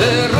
shterrohen